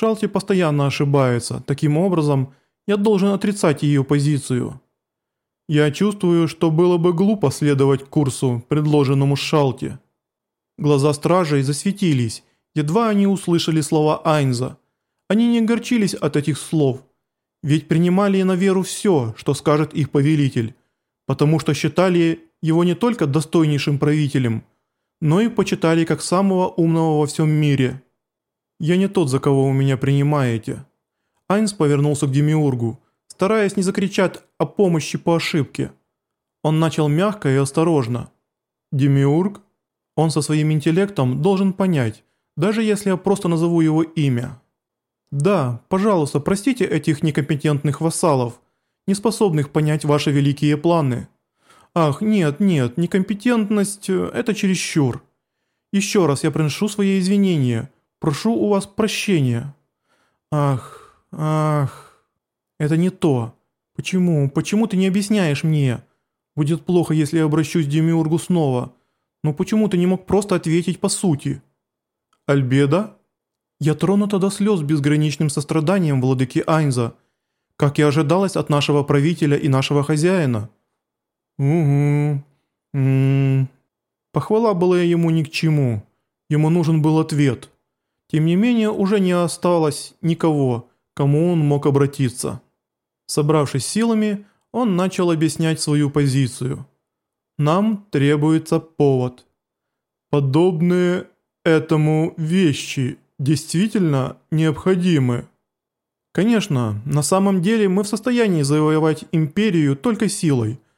Шалти постоянно ошибается, таким образом я должен отрицать ее позицию. Я чувствую, что было бы глупо следовать курсу, предложенному Шалти. Глаза стражей засветились, едва они услышали слова Айнза. Они не огорчились от этих слов, ведь принимали на веру все, что скажет их повелитель, потому что считали его не только достойнейшим правителем, но и почитали как самого умного во всем мире. «Я не тот, за кого вы меня принимаете». Айнс повернулся к Демиургу, стараясь не закричать о помощи по ошибке. Он начал мягко и осторожно. «Демиург?» Он со своим интеллектом должен понять, даже если я просто назову его имя. «Да, пожалуйста, простите этих некомпетентных вассалов, не способных понять ваши великие планы». «Ах, нет, нет, некомпетентность – это чересчур. Еще раз я приношу свои извинения, прошу у вас прощения». «Ах, ах, это не то. Почему, почему ты не объясняешь мне? Будет плохо, если я обращусь к Демиургу снова. Но почему ты не мог просто ответить по сути?» «Альбеда?» «Я тронута до слез безграничным состраданием владыки Айнза, как и ожидалось от нашего правителя и нашего хозяина». «Угу. М Похвала была ему ни к чему. Ему нужен был ответ. Тем не менее, уже не осталось никого, кому он мог обратиться. Собравшись силами, он начал объяснять свою позицию. «Нам требуется повод. Подобные этому вещи действительно необходимы». Конечно, на самом деле мы в состоянии завоевать империю только силой –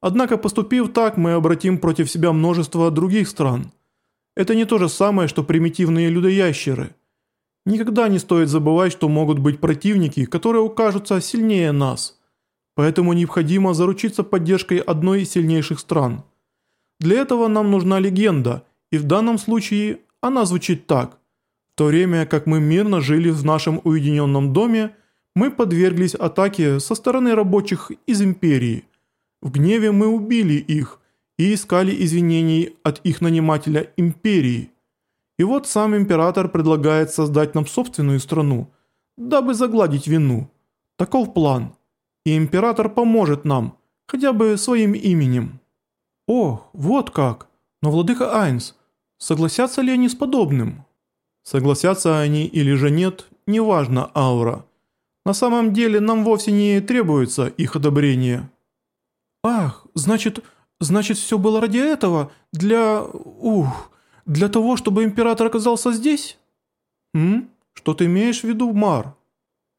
Однако поступив так, мы обратим против себя множество других стран. Это не то же самое, что примитивные людоящеры. Никогда не стоит забывать, что могут быть противники, которые окажутся сильнее нас. Поэтому необходимо заручиться поддержкой одной из сильнейших стран. Для этого нам нужна легенда, и в данном случае она звучит так. В то время как мы мирно жили в нашем уединенном доме, мы подверглись атаке со стороны рабочих из империи – в гневе мы убили их и искали извинений от их нанимателя империи. И вот сам император предлагает создать нам собственную страну, дабы загладить вину. Таков план. И император поможет нам, хотя бы своим именем. Ох, вот как. Но владыка Айнс, согласятся ли они с подобным? Согласятся они или же нет, неважно, Аура. На самом деле нам вовсе не требуется их одобрение. «Ах, значит, значит все было ради этого? Для... ух... для того, чтобы император оказался здесь?» «М? Что ты имеешь в виду, Мар?»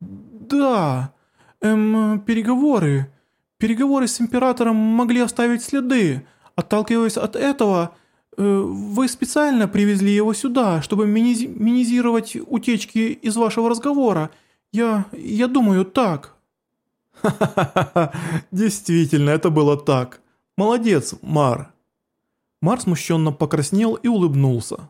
«Да... эм... переговоры... переговоры с императором могли оставить следы. Отталкиваясь от этого, э, вы специально привезли его сюда, чтобы минизи минизировать утечки из вашего разговора. Я... я думаю, так». «Ха-ха-ха, действительно, это было так. Молодец, Мар». Мар смущенно покраснел и улыбнулся.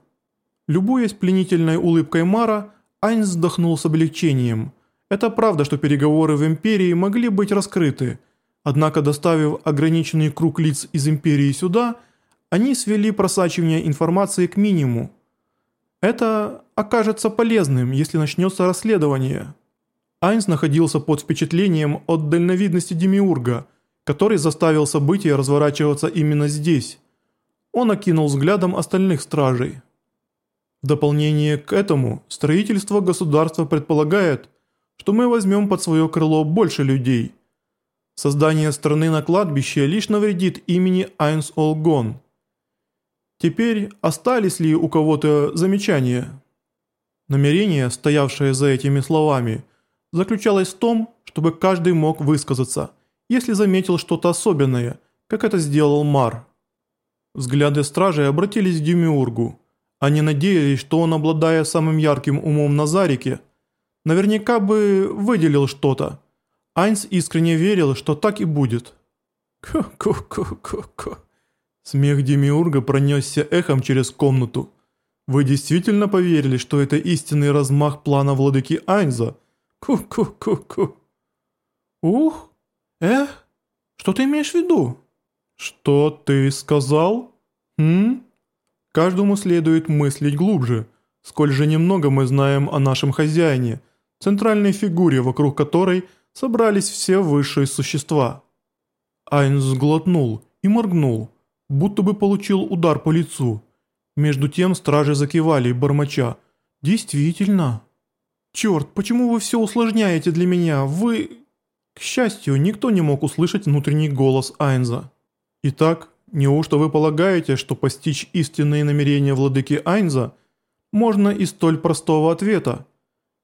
Любуясь пленительной улыбкой Мара, Айнс вздохнул с облегчением. Это правда, что переговоры в Империи могли быть раскрыты, однако доставив ограниченный круг лиц из Империи сюда, они свели просачивание информации к минимуму. Это окажется полезным, если начнется расследование. Айнс находился под впечатлением от дальновидности Демиурга, который заставил события разворачиваться именно здесь. Он окинул взглядом остальных стражей. В дополнение к этому, строительство государства предполагает, что мы возьмем под свое крыло больше людей. Создание страны на кладбище лишь навредит имени Айнс Олгон. Теперь остались ли у кого-то замечания? Намерение, стоявшее за этими словами – заключалась в том, чтобы каждый мог высказаться, если заметил что-то особенное, как это сделал Мар. Взгляды стражей обратились к Демиургу. Они надеялись, что он, обладая самым ярким умом на Зарике, наверняка бы выделил что-то. Айнс искренне верил, что так и будет. «Ку-ку-ку-ку-ку». Смех Демиурга пронесся эхом через комнату. «Вы действительно поверили, что это истинный размах плана владыки Айнза?» Ку-ку-ку-ку. Ух, эх, что ты имеешь в виду? Что ты сказал? Хм? Каждому следует мыслить глубже. сколь же немного мы знаем о нашем хозяине, центральной фигуре, вокруг которой собрались все высшие существа. Айнс сглотнул и моргнул, будто бы получил удар по лицу. Между тем стражи закивали, бормоча. «Действительно». «Черт, почему вы все усложняете для меня? Вы...» К счастью, никто не мог услышать внутренний голос Айнза. «Итак, неужто вы полагаете, что постичь истинные намерения владыки Айнза можно из столь простого ответа?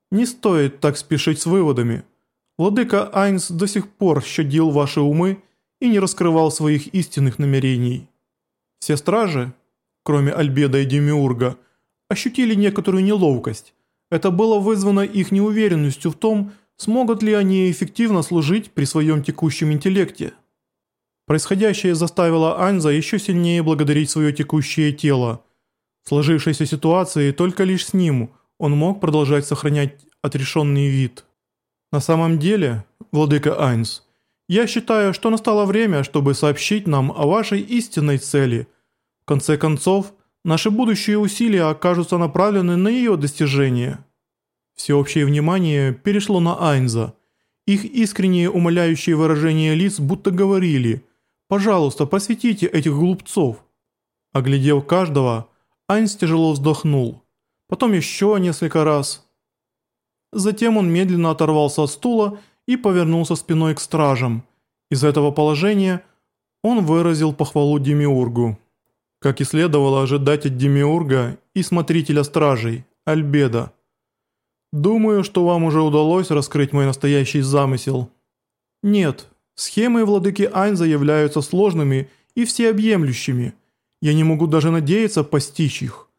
Не стоит так спешить с выводами. Владыка Айнз до сих пор щадил ваши умы и не раскрывал своих истинных намерений. Все стражи, кроме Альбеда и Демиурга, ощутили некоторую неловкость. Это было вызвано их неуверенностью в том, смогут ли они эффективно служить при своем текущем интеллекте. Происходящее заставило Анза еще сильнее благодарить свое текущее тело. В сложившейся ситуации только лишь с ним он мог продолжать сохранять отрешенный вид. На самом деле, владыка Айнс, я считаю, что настало время, чтобы сообщить нам о вашей истинной цели. В конце концов, наши будущие усилия окажутся направлены на ее достижение. Всеобщее внимание перешло на Айнза. Их искренние умоляющие выражения лиц будто говорили «Пожалуйста, посвятите этих глупцов». Оглядев каждого, Айнс тяжело вздохнул. Потом еще несколько раз. Затем он медленно оторвался от стула и повернулся спиной к стражам. Из этого положения он выразил похвалу Демиургу. Как и следовало ожидать от Демиурга и смотрителя стражей, Альбеда. «Думаю, что вам уже удалось раскрыть мой настоящий замысел». «Нет, схемы владыки Айнза являются сложными и всеобъемлющими. Я не могу даже надеяться постичь их.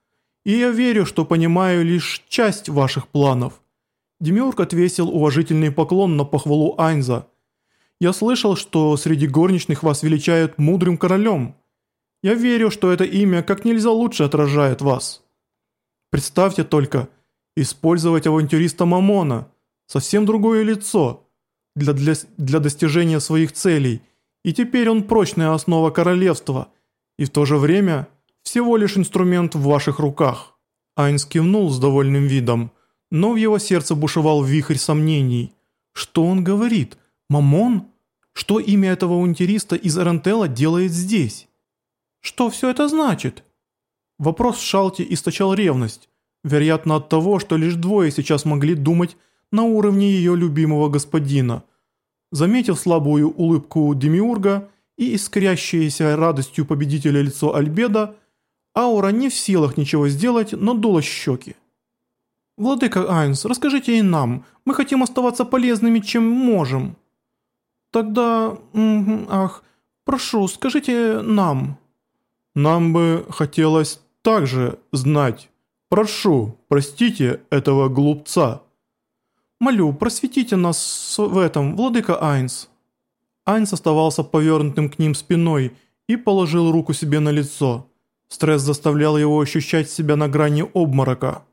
И я верю, что понимаю лишь часть ваших планов». Демиург отвесил уважительный поклон на похвалу Айнза. «Я слышал, что среди горничных вас величают мудрым королем. Я верю, что это имя как нельзя лучше отражает вас. Представьте только, использовать авантюриста Мамона, совсем другое лицо, для, для, для достижения своих целей, и теперь он прочная основа королевства, и в то же время всего лишь инструмент в ваших руках». Айнс кивнул с довольным видом но в его сердце бушевал вихрь сомнений. Что он говорит? Мамон? Что имя этого унтериста из Эрентела делает здесь? Что все это значит? Вопрос Шалти источал ревность, вероятно от того, что лишь двое сейчас могли думать на уровне ее любимого господина. Заметив слабую улыбку Демиурга и искрящееся радостью победителя лицо Альбеда, Аура не в силах ничего сделать, но дула щеки. «Владыка Айнс, расскажите и нам. Мы хотим оставаться полезными, чем можем». «Тогда... ах, прошу, скажите нам». «Нам бы хотелось также знать. Прошу, простите этого глупца». «Молю, просветите нас в этом, владыка Айнс». Айнс оставался повернутым к ним спиной и положил руку себе на лицо. Стресс заставлял его ощущать себя на грани обморока.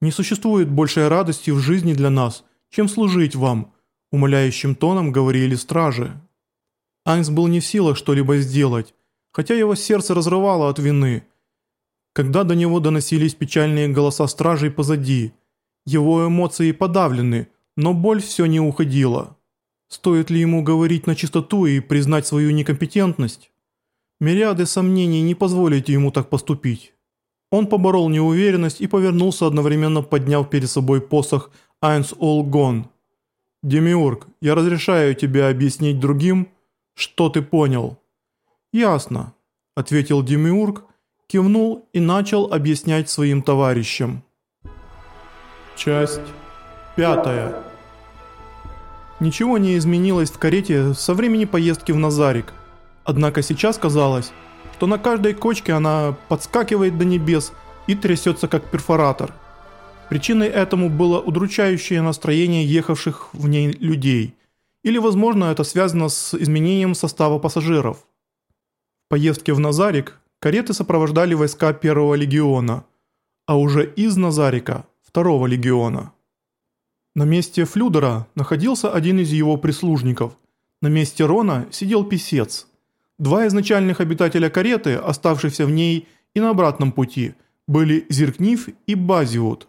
Не существует большей радости в жизни для нас, чем служить вам», – умоляющим тоном говорили стражи. Айнс был не в силах что-либо сделать, хотя его сердце разрывало от вины. Когда до него доносились печальные голоса стражей позади, его эмоции подавлены, но боль все не уходила. Стоит ли ему говорить на чистоту и признать свою некомпетентность? Мириады сомнений не позволят ему так поступить. Он поборол неуверенность и повернулся, одновременно подняв перед собой посох «Айнс All Gone». «Демиург, я разрешаю тебе объяснить другим, что ты понял». «Ясно», – ответил Демиург, кивнул и начал объяснять своим товарищам. Часть пятая. Ничего не изменилось в карете со времени поездки в Назарик. Однако сейчас казалось, что на каждой кочке она подскакивает до небес и трясется как перфоратор. Причиной этому было удручающее настроение ехавших в ней людей, или, возможно, это связано с изменением состава пассажиров. В поездке в Назарик кареты сопровождали войска первого легиона, а уже из Назарика – второго легиона. На месте Флюдера находился один из его прислужников, на месте Рона сидел писец – Два изначальных обитателя кареты, оставшихся в ней и на обратном пути, были Зеркнив и Базиут.